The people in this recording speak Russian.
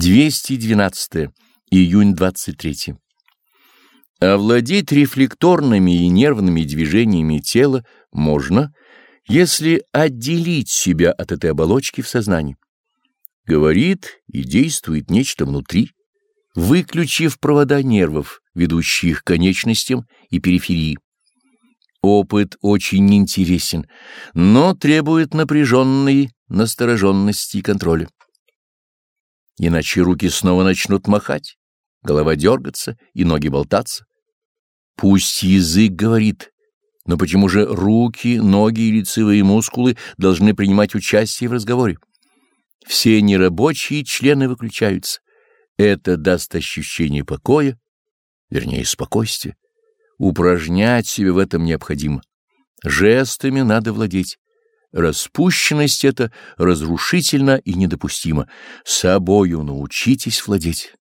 212. Июнь 23. Овладеть рефлекторными и нервными движениями тела можно, если отделить себя от этой оболочки в сознании. Говорит и действует нечто внутри, выключив провода нервов, ведущих к конечностям и периферии. Опыт очень интересен, но требует напряженной настороженности и контроля. Иначе руки снова начнут махать, голова дергаться и ноги болтаться. Пусть язык говорит, но почему же руки, ноги и лицевые мускулы должны принимать участие в разговоре? Все нерабочие члены выключаются. Это даст ощущение покоя, вернее, спокойствия. Упражнять себя в этом необходимо. Жестами надо владеть. Распущенность это разрушительно и недопустимо. Собою научитесь владеть.